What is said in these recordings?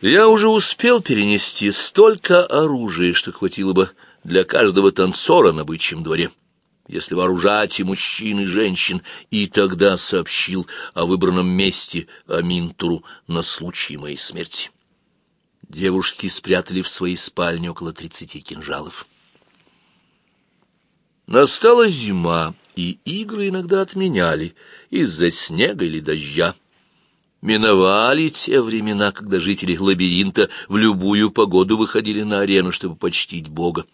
Я уже успел перенести столько оружия, что хватило бы для каждого танцора на бычьем дворе, если вооружать и мужчин, и женщин, и тогда сообщил о выбранном месте Аминтуру на случай моей смерти. Девушки спрятали в своей спальне около тридцати кинжалов. Настала зима, и игры иногда отменяли из-за снега или дождя. Миновали те времена, когда жители лабиринта в любую погоду выходили на арену, чтобы почтить Бога.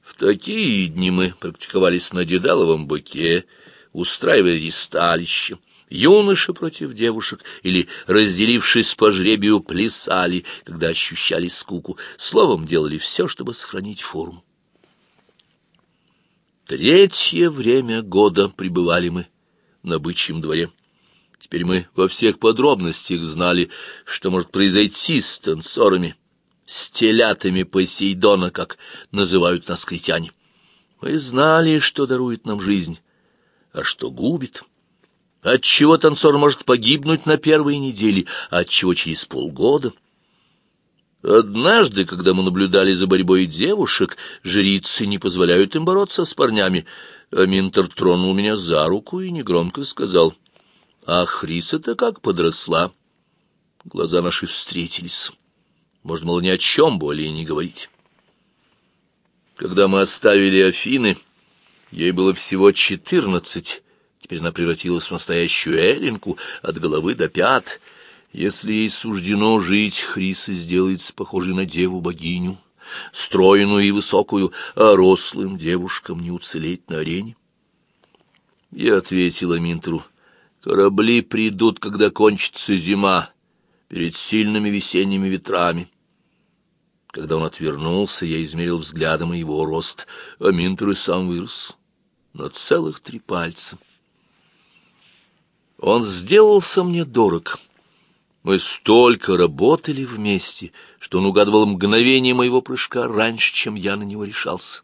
В такие дни мы практиковались на Дедаловом быке, устраивали ристалище, юноши против девушек или, разделившись по жребию, плясали, когда ощущали скуку, словом, делали все, чтобы сохранить форму. Третье время года пребывали мы на бычьем дворе. Теперь мы во всех подробностях знали, что может произойти с танцорами, с телятами Посейдона, как называют нас критяне. Мы знали, что дарует нам жизнь, а что губит. Отчего танцор может погибнуть на первой неделе, а отчего через полгода — Однажды, когда мы наблюдали за борьбой девушек, жрицы не позволяют им бороться с парнями. Аминтер тронул меня за руку и негромко сказал, «А Хриса-то как подросла!» Глаза наши встретились. Можно было ни о чем более не говорить. Когда мы оставили Афины, ей было всего четырнадцать. Теперь она превратилась в настоящую Эллинку от головы до пят — если ей суждено жить, Хриса сделается похожей на деву-богиню, стройную и высокую, а рослым девушкам не уцелеть на арене. Я ответила Минтру, корабли придут, когда кончится зима, перед сильными весенними ветрами. Когда он отвернулся, я измерил взглядом его рост, а Минтер и сам вырос на целых три пальца. Он сделался мне дорог. Мы столько работали вместе, что он угадывал мгновение моего прыжка раньше, чем я на него решался.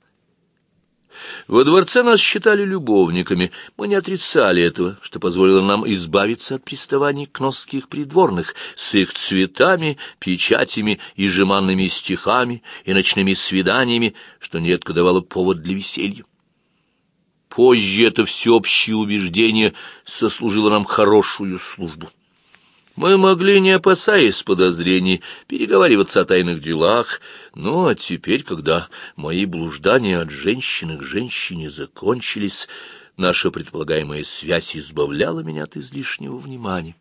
Во дворце нас считали любовниками, мы не отрицали этого, что позволило нам избавиться от приставаний кносских придворных с их цветами, печатями и жеманными стихами и ночными свиданиями, что нередко давало повод для веселья. Позже это всеобщее убеждение сослужило нам хорошую службу. Мы могли, не опасаясь подозрений, переговариваться о тайных делах, но теперь, когда мои блуждания от женщины к женщине закончились, наша предполагаемая связь избавляла меня от излишнего внимания.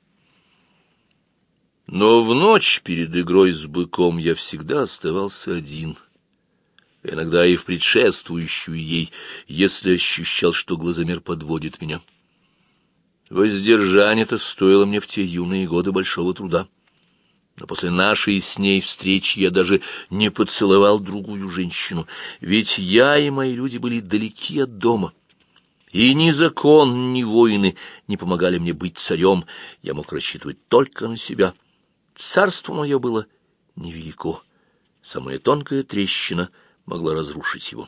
Но в ночь перед игрой с быком я всегда оставался один, иногда и в предшествующую ей, если ощущал, что глазомер подводит меня. Воздержание-то стоило мне в те юные годы большого труда. Но после нашей с ней встречи я даже не поцеловал другую женщину, ведь я и мои люди были далеки от дома. И ни закон, ни воины не помогали мне быть царем, я мог рассчитывать только на себя. Царство мое было невелико, самая тонкая трещина могла разрушить его.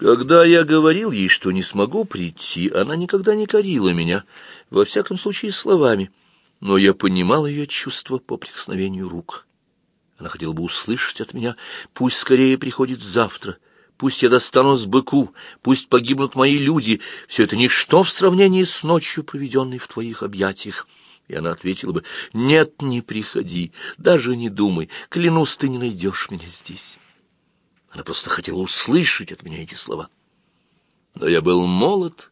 Когда я говорил ей, что не смогу прийти, она никогда не корила меня, во всяком случае словами, но я понимал ее чувства по прикосновению рук. Она хотела бы услышать от меня, пусть скорее приходит завтра, пусть я достану с быку, пусть погибнут мои люди, все это ничто в сравнении с ночью, проведенной в твоих объятиях. И она ответила бы, нет, не приходи, даже не думай, клянусь, ты не найдешь меня здесь. Она просто хотела услышать от меня эти слова. Но я был молод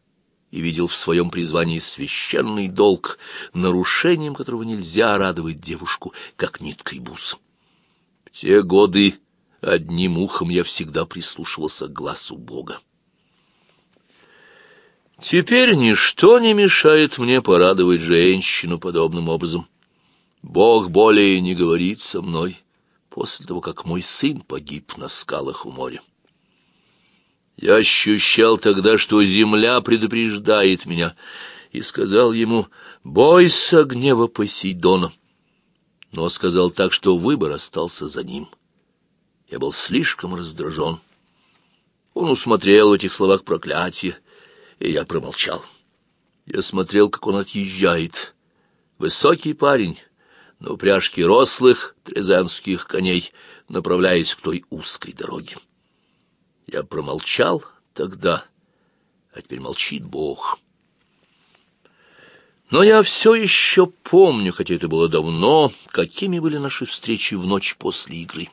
и видел в своем призвании священный долг, нарушением которого нельзя радовать девушку, как ниткой бус. В те годы одним ухом я всегда прислушивался к глазу Бога. Теперь ничто не мешает мне порадовать женщину подобным образом. Бог более не говорит со мной после того, как мой сын погиб на скалах у моря. Я ощущал тогда, что земля предупреждает меня, и сказал ему «Бойся гнева Посейдона», но сказал так, что выбор остался за ним. Я был слишком раздражен. Он усмотрел в этих словах проклятие, и я промолчал. Я смотрел, как он отъезжает. Высокий парень, на упряжке рослых трезенских коней, направляясь к той узкой дороге. Я промолчал тогда, а теперь молчит Бог. Но я все еще помню, хотя это было давно, какими были наши встречи в ночь после игры.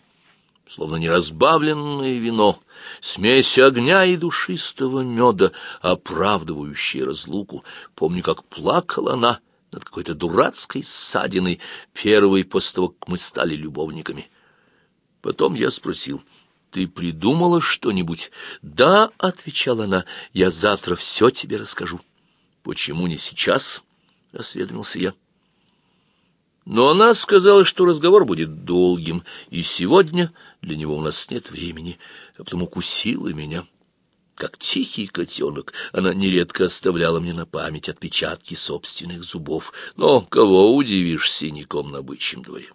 Словно неразбавленное вино, смесь огня и душистого меда, оправдывающая разлуку. Помню, как плакала она над какой-то дурацкой ссадиной, первой после того, как мы стали любовниками. Потом я спросил, «Ты придумала что-нибудь?» «Да», — отвечала она, — «я завтра все тебе расскажу». «Почему не сейчас?» — осведомился я. Но она сказала, что разговор будет долгим, и сегодня для него у нас нет времени, а потом укусила меня. Как тихий котенок, она нередко оставляла мне на память отпечатки собственных зубов. Но кого удивишь синяком на бычьем дворе?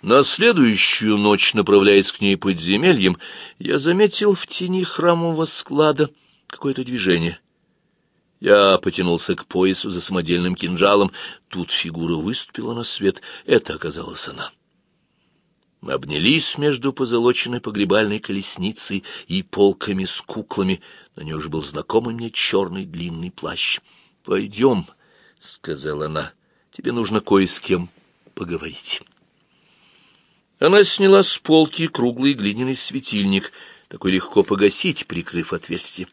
На следующую ночь, направляясь к ней подземельем, я заметил в тени храмового склада какое-то движение — я потянулся к поясу за самодельным кинжалом. Тут фигура выступила на свет. Это оказалась она. Мы обнялись между позолоченной погребальной колесницей и полками с куклами. На ней уже был знакомый мне черный длинный плащ. «Пойдем», — сказала она, — «тебе нужно кое с кем поговорить». Она сняла с полки круглый глиняный светильник, такой легко погасить, прикрыв отверстие.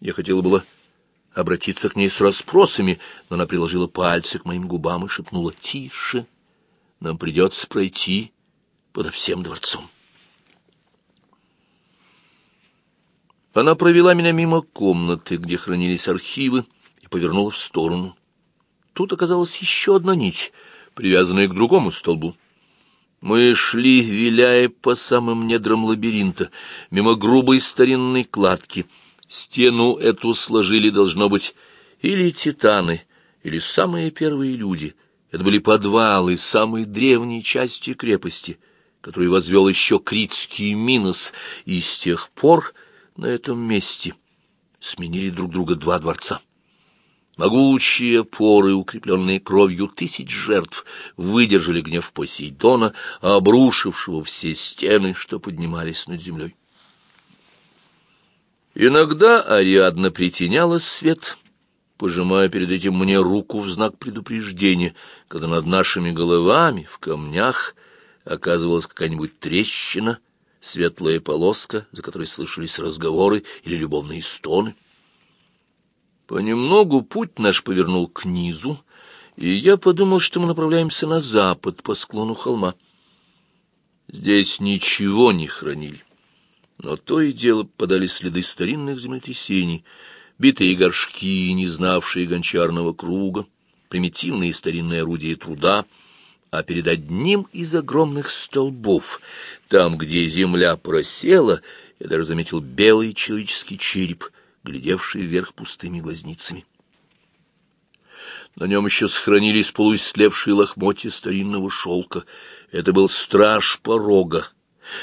Я хотела было обратиться к ней с расспросами, но она приложила пальцы к моим губам и шепнула «Тише, нам придется пройти подо всем дворцом». Она провела меня мимо комнаты, где хранились архивы, и повернула в сторону. Тут оказалась еще одна нить, привязанная к другому столбу. Мы шли, виляя по самым недрам лабиринта, мимо грубой старинной кладки — Стену эту сложили, должно быть, или титаны, или самые первые люди. Это были подвалы самой древней части крепости, которую возвел еще критский Минос, и с тех пор на этом месте сменили друг друга два дворца. Могучие поры, укрепленные кровью тысяч жертв, выдержали гнев Посейдона, обрушившего все стены, что поднимались над землей. Иногда Ариадна притеняла свет, пожимая перед этим мне руку в знак предупреждения, когда над нашими головами в камнях оказывалась какая-нибудь трещина, светлая полоска, за которой слышались разговоры или любовные стоны. Понемногу путь наш повернул к низу, и я подумал, что мы направляемся на запад по склону холма. Здесь ничего не хранили. Но то и дело подали следы старинных землетрясений, битые горшки, не знавшие гончарного круга, примитивные старинные орудия труда, а перед одним из огромных столбов, там, где земля просела, я даже заметил белый человеческий череп, глядевший вверх пустыми глазницами. На нем еще сохранились полуистлевшие лохмотья старинного шелка. Это был страж порога,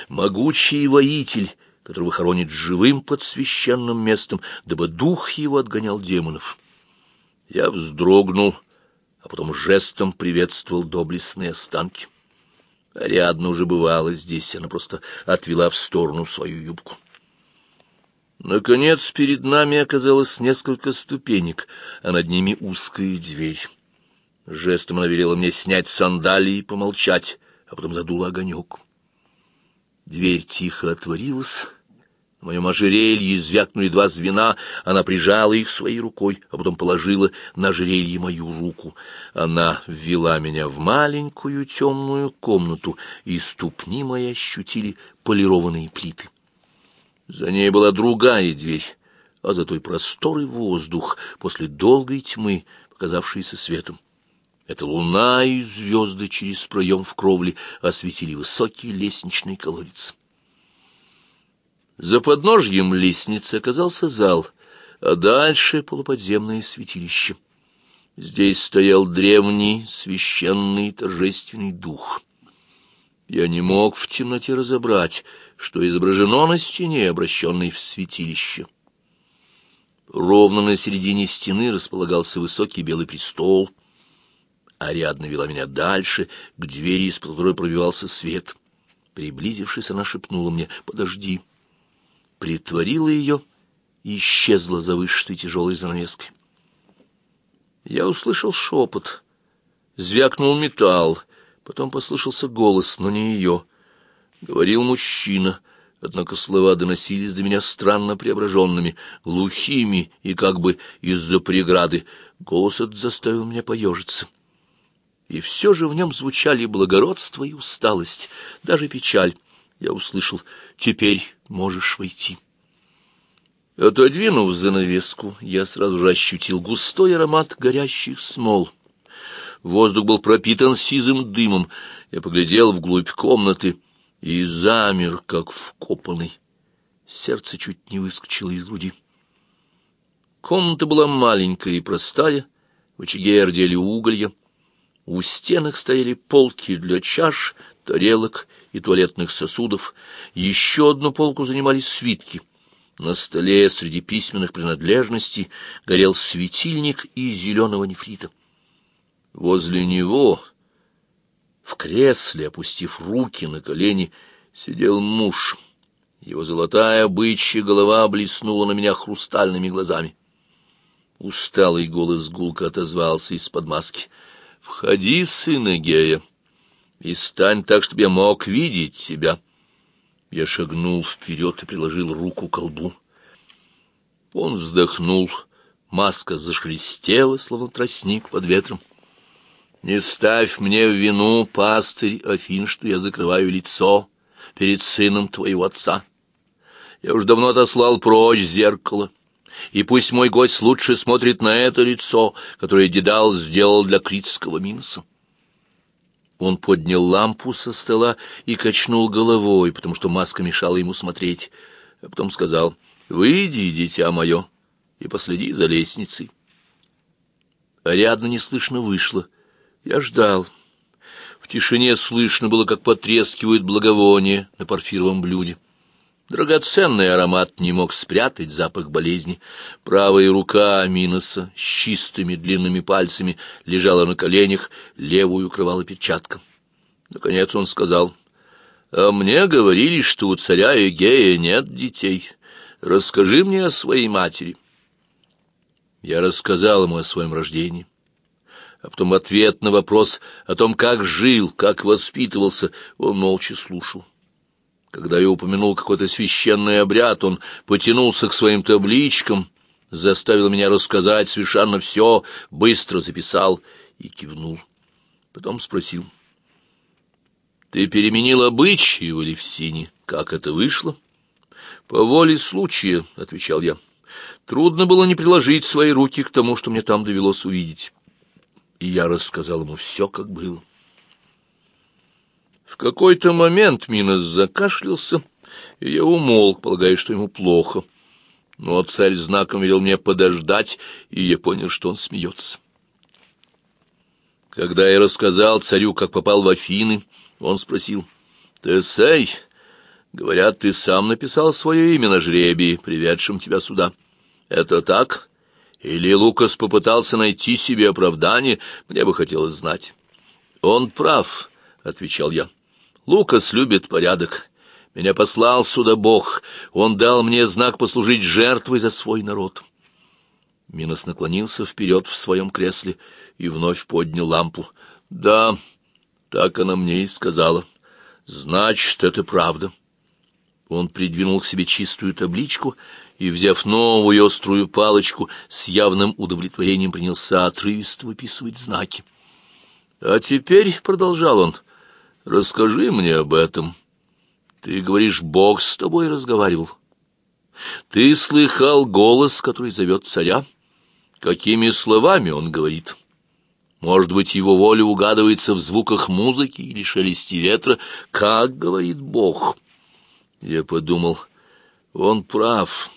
могучий воитель, которого хоронит живым под священным местом, дабы дух его отгонял демонов. Я вздрогнул, а потом жестом приветствовал доблестные останки. Ариадна уже бывала здесь, она просто отвела в сторону свою юбку. Наконец перед нами оказалось несколько ступенек, а над ними узкая дверь. Жестом она велела мне снять сандалии и помолчать, а потом задула огонек. Дверь тихо отворилась. На моем ожерелье звякнули два звена, она прижала их своей рукой, а потом положила на ожерелье мою руку. Она ввела меня в маленькую темную комнату, и ступни мои ощутили полированные плиты. За ней была другая дверь, а за той просторый воздух после долгой тьмы, показавшийся светом. Это луна и звезды через проем в кровле осветили высокий лестничный колодец. За подножьем лестницы оказался зал, а дальше полуподземное святилище. Здесь стоял древний, священный, торжественный дух. Я не мог в темноте разобрать, что изображено на стене, обращенной в святилище. Ровно на середине стены располагался высокий белый престол — Ариадна вела меня дальше, к двери, из которой пробивался свет. Приблизившись, она шепнула мне «Подожди». Притворила ее и исчезла за вышитой тяжелой занавеской. Я услышал шепот. Звякнул металл. Потом послышался голос, но не ее. Говорил мужчина, однако слова доносились до меня странно преображенными, глухими и как бы из-за преграды. Голос этот заставил меня поежиться. И все же в нем звучали благородство и усталость, даже печаль. Я услышал «Теперь можешь войти». Отодвинув занавеску, я сразу же ощутил густой аромат горящих смол. Воздух был пропитан сизым дымом. Я поглядел вглубь комнаты и замер, как вкопанный. Сердце чуть не выскочило из груди. Комната была маленькая и простая, в очаге ордели уголья. У стенок стояли полки для чаш, тарелок и туалетных сосудов. Еще одну полку занимали свитки. На столе среди письменных принадлежностей горел светильник из зеленого нефрита. Возле него, в кресле, опустив руки на колени, сидел муж. Его золотая бычья голова блеснула на меня хрустальными глазами. Усталый голос гулко отозвался из-под маски. «Входи, сын Эгея, и стань так, чтобы я мог видеть тебя». Я шагнул вперед и приложил руку к колбу. Он вздохнул, маска зашелестела, словно тростник под ветром. Не ставь мне в вину, пастырь Афин, что я закрываю лицо перед сыном твоего отца. Я уж давно отослал прочь зеркало, и пусть мой гость лучше смотрит на это лицо, которое Дедал сделал для критского Минуса. Он поднял лампу со стола и качнул головой, потому что маска мешала ему смотреть, а потом сказал, «Выйди, дитя мое, и последи за лестницей». Ариадна неслышно вышла, — я ждал. В тишине слышно было, как потрескивают благовония на парфировом блюде. Драгоценный аромат не мог спрятать запах болезни. Правая рука Миноса с чистыми длинными пальцами лежала на коленях, левую укрывала перчатка. Наконец он сказал, «А мне говорили, что у царя Эгея нет детей. Расскажи мне о своей матери». Я рассказал ему о своем рождении а потом ответ на вопрос о том, как жил, как воспитывался, он молча слушал. Когда я упомянул какой-то священный обряд, он потянулся к своим табличкам, заставил меня рассказать совершенно все, быстро записал и кивнул. Потом спросил. «Ты переменил обычаи в Левсине? Как это вышло?» «По воле случая», — отвечал я. «Трудно было не приложить свои руки к тому, что мне там довелось увидеть» и я рассказал ему все, как было. В какой-то момент Минос закашлялся, и я умолк, полагая, что ему плохо. Но царь знаком велел мне подождать, и я понял, что он смеется. Когда я рассказал царю, как попал в Афины, он спросил, «Тесей, говорят, ты сам написал свое имя на жребии, приведшем тебя сюда. Это так?» Или Лукас попытался найти себе оправдание, мне бы хотелось знать. «Он прав», — отвечал я. «Лукас любит порядок. Меня послал сюда Бог. Он дал мне знак послужить жертвой за свой народ». Минос наклонился вперед в своем кресле и вновь поднял лампу. «Да, так она мне и сказала. Значит, это правда». Он придвинул к себе чистую табличку и, взяв новую острую палочку, с явным удовлетворением принялся отрывисто выписывать знаки. «А теперь», — продолжал он, — «расскажи мне об этом. Ты говоришь, Бог с тобой разговаривал. Ты слыхал голос, который зовет царя? Какими словами он говорит?» Может быть, его воля угадывается в звуках музыки или шелесте ветра, как говорит Бог. Я подумал, он прав.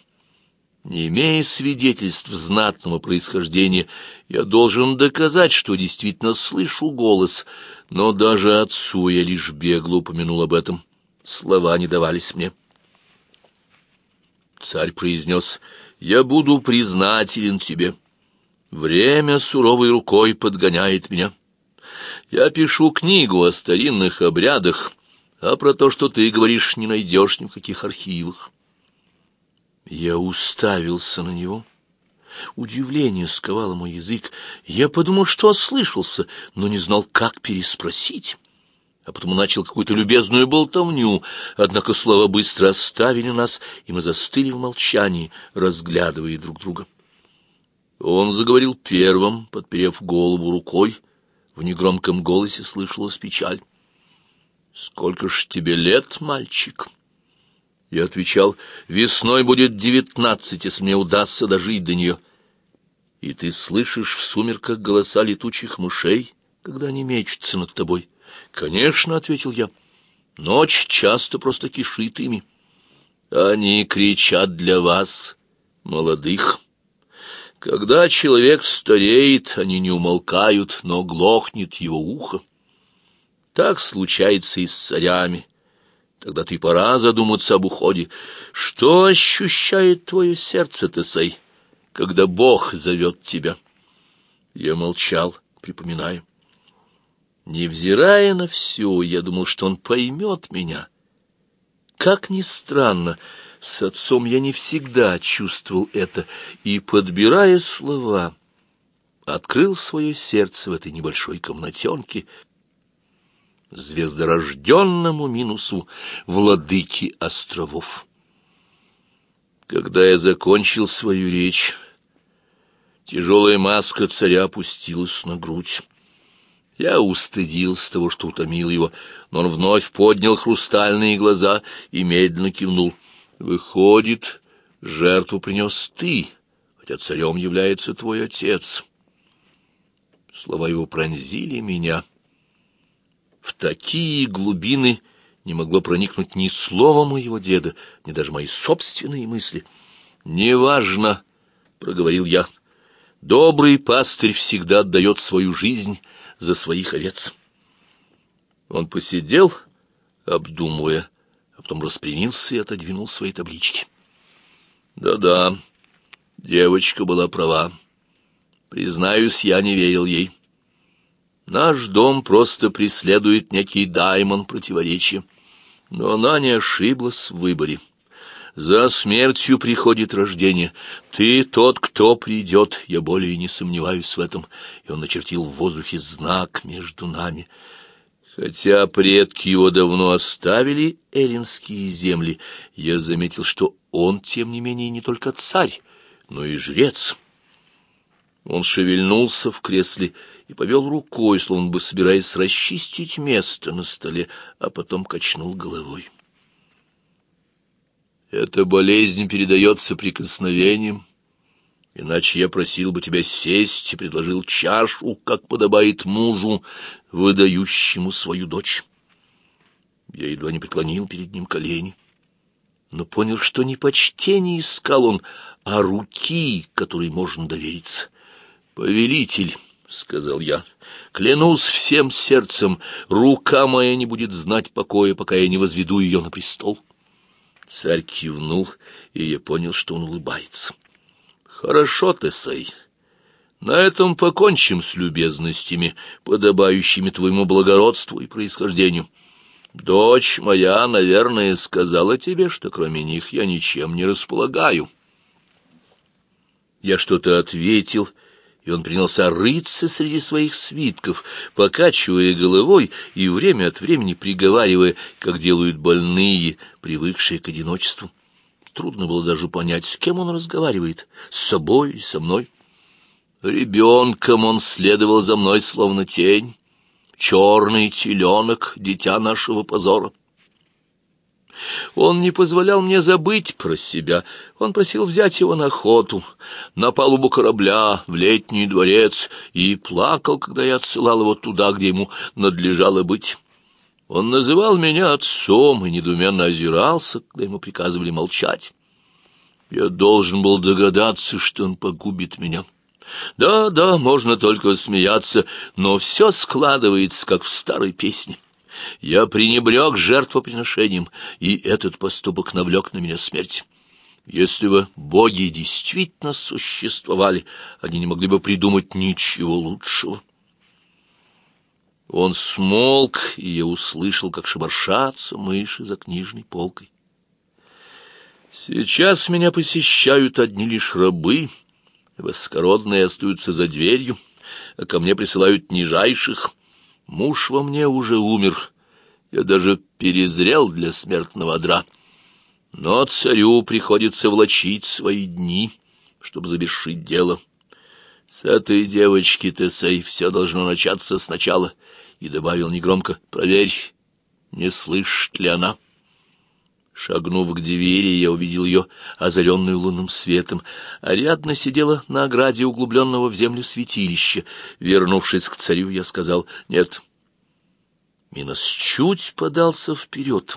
Не имея свидетельств знатного происхождения, я должен доказать, что действительно слышу голос, но даже отцу я лишь бегло упомянул об этом. Слова не давались мне. Царь произнес, «Я буду признателен тебе. Время суровой рукой подгоняет меня. Я пишу книгу о старинных обрядах, а про то, что ты говоришь, не найдешь ни в каких архивах. Я уставился на него. Удивление сковало мой язык. Я подумал, что ослышался, но не знал, как переспросить. А потом начал какую-то любезную болтовню, однако слова быстро оставили нас, и мы застыли в молчании, разглядывая друг друга. Он заговорил первым, подперев голову рукой. В негромком голосе слышалась печаль. «Сколько ж тебе лет, мальчик?» Я отвечал, «Весной будет девятнадцать, если мне удастся дожить до нее». «И ты слышишь в сумерках голоса летучих мышей, когда они мечутся над тобой?» «Конечно», — ответил я, — «ночь часто просто кишит ими». «Они кричат для вас, молодых». Когда человек стареет, они не умолкают, но глохнет его ухо. Так случается и с царями. Тогда ты пора задуматься об уходе. Что ощущает твое сердце, Тесей, когда Бог зовет тебя? Я молчал, припоминая. Невзирая на все, я думал, что он поймет меня. Как ни странно, — с отцом я не всегда чувствовал это, и, подбирая слова, открыл свое сердце в этой небольшой комнатенке, звездорожденному минусу владыки островов. Когда я закончил свою речь, тяжелая маска царя опустилась на грудь. Я устыдился того, что утомил его, но он вновь поднял хрустальные глаза и медленно кивнул — Выходит, жертву принес ты, хотя царем является твой отец. Слова его пронзили меня. В такие глубины не могло проникнуть ни слова моего деда, ни даже мои собственные мысли. «Неважно», — проговорил я, — «добрый пастырь всегда отдает свою жизнь за своих овец». Он посидел, обдумывая, потом распрямился и отодвинул свои таблички. Да-да, девочка была права. Признаюсь, я не верил ей. Наш дом просто преследует некий даймон противоречия. Но она не ошиблась в выборе. За смертью приходит рождение. Ты тот, кто придет, я более не сомневаюсь в этом. И он начертил в воздухе знак между нами — Хотя предки его давно оставили эллинские земли, я заметил, что он, тем не менее, не только царь, но и жрец. Он шевельнулся в кресле и повел рукой, словно бы собираясь расчистить место на столе, а потом качнул головой. Эта болезнь передается прикосновением, Иначе я просил бы тебя сесть и предложил чашу, как подобает мужу, выдающему свою дочь. Я едва не преклонил перед ним колени, но понял, что не почтение искал он, а руки, которой можно довериться. «Повелитель», — сказал я, — «клянусь всем сердцем, рука моя не будет знать покоя, пока я не возведу ее на престол». Царь кивнул, и я понял, что он улыбается. Хорошо, Тесей. На этом покончим с любезностями, подобающими твоему благородству и происхождению. Дочь моя, наверное, сказала тебе, что кроме них я ничем не располагаю. Я что-то ответил, и он принялся рыться среди своих свитков, покачивая головой и время от времени приговаривая, как делают больные, привыкшие к одиночеству. Трудно было даже понять, с кем он разговаривает, с собой со мной. Ребенком он следовал за мной, словно тень, черный теленок, дитя нашего позора. Он не позволял мне забыть про себя. Он просил взять его на охоту, на палубу корабля, в летний дворец, и плакал, когда я отсылал его туда, где ему надлежало быть. Он называл меня отцом и недуменно озирался, когда ему приказывали молчать. Я должен был догадаться, что он погубит меня. Да, да, можно только смеяться, но все складывается, как в старой песне. Я пренебрег жертвоприношением, и этот поступок навлек на меня смерть. Если бы боги действительно существовали, они не могли бы придумать ничего лучшего. Он смолк, и я услышал, как шебаршатся мыши за книжной полкой. Сейчас меня посещают одни лишь рабы, воскородные остаются за дверью, а ко мне присылают нижайших. Муж во мне уже умер, я даже перезрел для смертного одра. Но царю приходится влачить свои дни, чтобы завершить дело. С этой девочки, Тесей, все должно начаться сначала. И добавил негромко, проверь, не слышит ли она. Шагнув к двери, я увидел ее, озаренную лунным светом. Ариадна сидела на ограде углубленного в землю святилища. Вернувшись к царю, я сказал «нет». Минос чуть подался вперед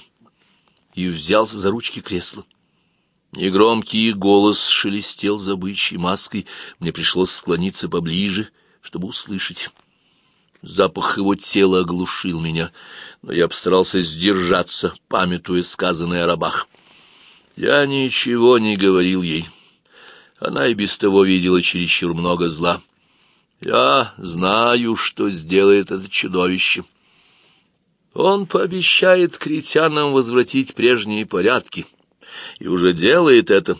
и взялся за ручки кресла. Негромкий голос шелестел за бычьей маской. Мне пришлось склониться поближе, чтобы услышать. Запах его тела оглушил меня, но я постарался сдержаться, памятуя сказанное о рабах. Я ничего не говорил ей. Она и без того видела чересчур много зла. Я знаю, что сделает это чудовище. Он пообещает критянам возвратить прежние порядки, и уже делает это,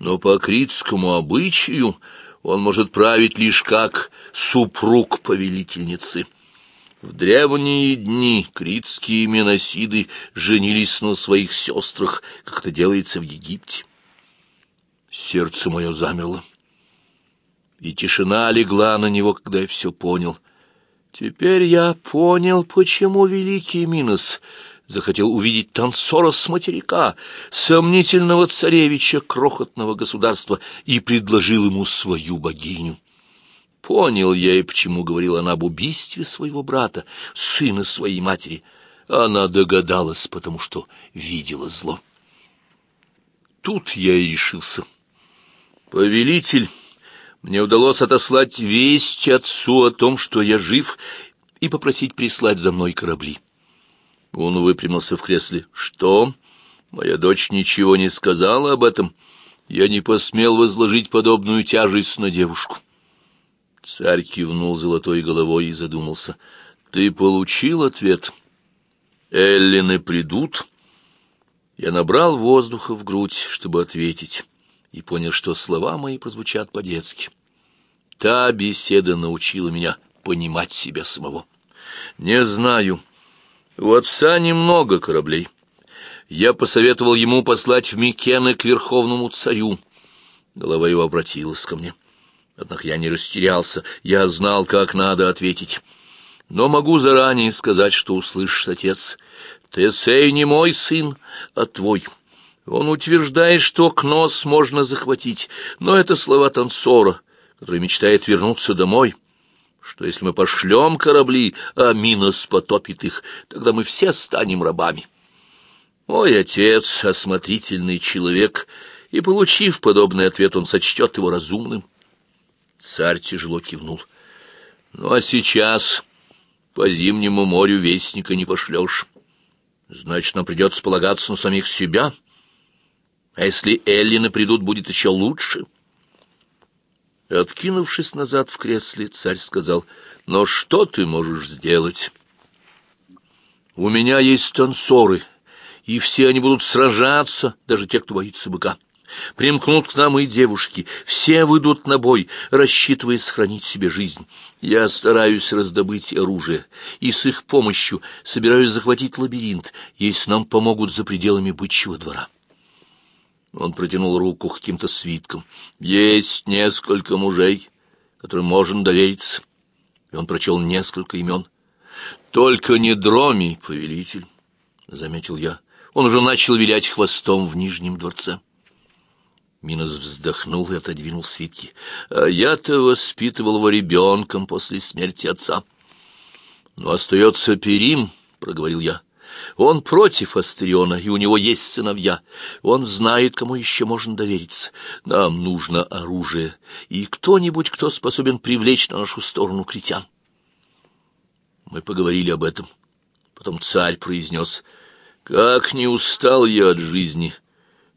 но по критскому обычаю он может править лишь как супруг повелительницы. В древние дни критские меносиды женились на своих сестрах, как это делается в Египте. Сердце мое замерло, и тишина легла на него, когда я все понял. Теперь я понял, почему великий Минос захотел увидеть танцора с материка, сомнительного царевича крохотного государства, и предложил ему свою богиню. Понял я и почему говорила она об убийстве своего брата, сына своей матери. Она догадалась, потому что видела зло. Тут я и решился. Повелитель, мне удалось отослать весть отцу о том, что я жив, и попросить прислать за мной корабли. Он выпрямился в кресле. «Что? Моя дочь ничего не сказала об этом. Я не посмел возложить подобную тяжесть на девушку». Царь кивнул золотой головой и задумался. «Ты получил ответ? Эллины придут?» Я набрал воздуха в грудь, чтобы ответить, и понял, что слова мои прозвучат по-детски. Та беседа научила меня понимать себя самого. «Не знаю. У отца немного кораблей. Я посоветовал ему послать в Микены к верховному царю». Голова его обратилась ко мне. Однако я не растерялся, я знал, как надо ответить. Но могу заранее сказать, что услышишь, отец. Тесей не мой сын, а твой. Он утверждает, что Кнос можно захватить, но это слова танцора, который мечтает вернуться домой. Что если мы пошлем корабли, а Минос потопит их, тогда мы все станем рабами. Мой отец — осмотрительный человек, и, получив подобный ответ, он сочтет его разумным. Царь тяжело кивнул. Ну, а сейчас по зимнему морю вестника не пошлешь. Значит, нам придется полагаться на самих себя. А если Эллины придут, будет еще лучше. Откинувшись назад в кресле, царь сказал, «Но что ты можешь сделать? У меня есть танцоры, и все они будут сражаться, даже те, кто боится быка». Примкнут к нам и девушки, все выйдут на бой, рассчитывая сохранить себе жизнь. Я стараюсь раздобыть оружие, и с их помощью собираюсь захватить лабиринт, если нам помогут за пределами бычьего двора. Он протянул руку к каким-то свиткам. Есть несколько мужей, которым можно довериться. И он прочел несколько имен. Только не Дроми, повелитель, — заметил я. Он уже начал вилять хвостом в Нижнем дворце. Минос вздохнул и отодвинул свитки. «А я-то воспитывал его ребенком после смерти отца». «Но остается Перим», — проговорил я. «Он против Астриона, и у него есть сыновья. Он знает, кому еще можно довериться. Нам нужно оружие, и кто-нибудь, кто способен привлечь на нашу сторону критян». Мы поговорили об этом. Потом царь произнес, «Как не устал я от жизни!»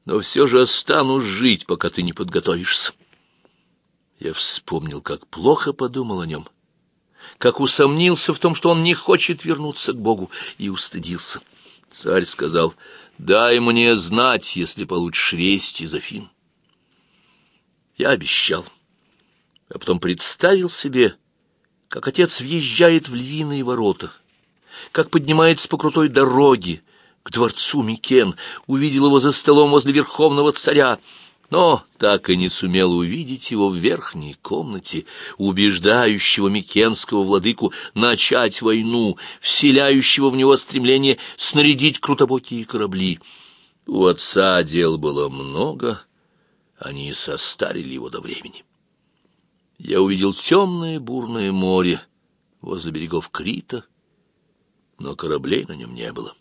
Но все же останусь жить, пока ты не подготовишься. Я вспомнил, как плохо подумал о нем, как усомнился в том, что он не хочет вернуться к Богу, и устыдился. Царь сказал, «Дай мне знать, если получишь весть из Афин». Я обещал, а потом представил себе, как отец въезжает в львиные ворота, как поднимается по крутой дороге к дворцу Микен, увидел его за столом возле верховного царя, но так и не сумел увидеть его в верхней комнате, убеждающего микенского владыку начать войну, вселяющего в него стремление снарядить крутобокие корабли. У отца дел было много, они состарили его до времени. Я увидел темное бурное море возле берегов Крита, но кораблей на нем не было.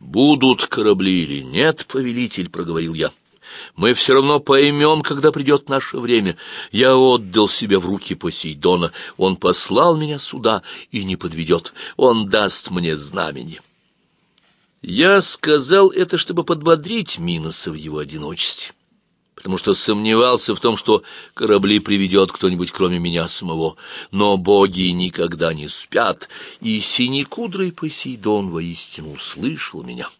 «Будут корабли или нет, повелитель», — проговорил я. Мы все равно поймем, когда придет наше время. Я отдал себя в руки Посейдона. Он послал меня сюда и не подведет. Он даст мне знамение. Я сказал это, чтобы подбодрить Миноса в его одиночестве, потому что сомневался в том, что корабли приведет кто-нибудь, кроме меня самого. Но боги никогда не спят, и синекудрый Посейдон воистину услышал меня.